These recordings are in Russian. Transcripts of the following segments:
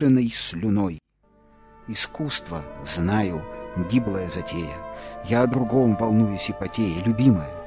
бешеной слюной. Искусство, знаю, гиблая затея. Я о другом волнуюсь и потея, любимая.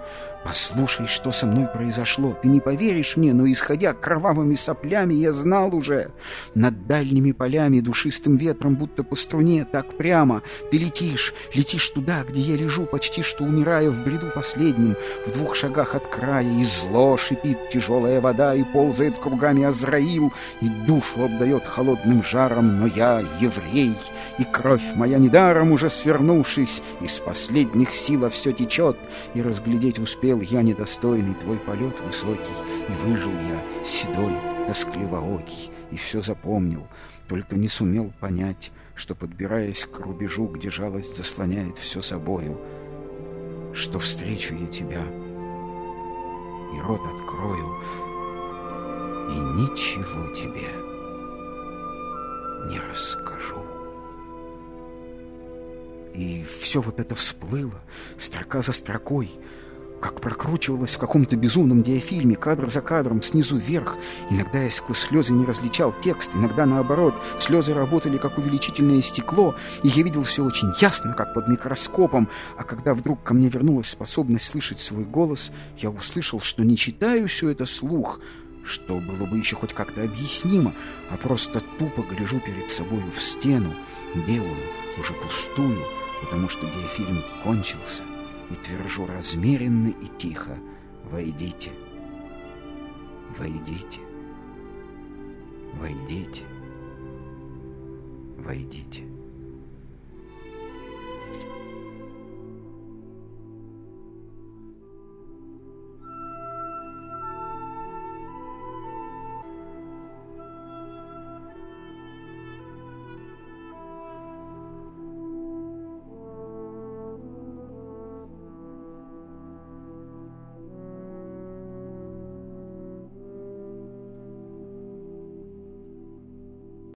Послушай, что со мной произошло. Ты не поверишь мне, но, исходя кровавыми соплями, я знал уже. Над дальними полями, душистым ветром, будто по струне, так прямо. Ты летишь, летишь туда, где я лежу, почти что умирая в бреду последнем, в двух шагах от края, и зло шипит тяжелая вода, и ползает кругами Азраил, и душу обдает холодным жаром, но я еврей, и кровь моя недаром уже свернувшись, из последних сил все течет, и разглядеть успел Смотрел я недостойный твой полет высокий, И выжил я седой, тоскливоокий, И все запомнил, только не сумел понять, Что, подбираясь к рубежу, где жалость заслоняет все собою, Что встречу я тебя, и рот открою, И ничего тебе не расскажу. И все вот это всплыло, строка за строкой, как прокручивалось в каком-то безумном диафильме, кадр за кадром, снизу вверх. Иногда я сквозь слезы не различал текст, иногда наоборот. Слезы работали как увеличительное стекло, и я видел все очень ясно, как под микроскопом. А когда вдруг ко мне вернулась способность слышать свой голос, я услышал, что не читаю все это слух, что было бы еще хоть как-то объяснимо, а просто тупо гляжу перед собою в стену, белую, уже пустую, потому что диафильм кончился и твержу размеренно и тихо. «Войдите, войдите, войдите, войдите».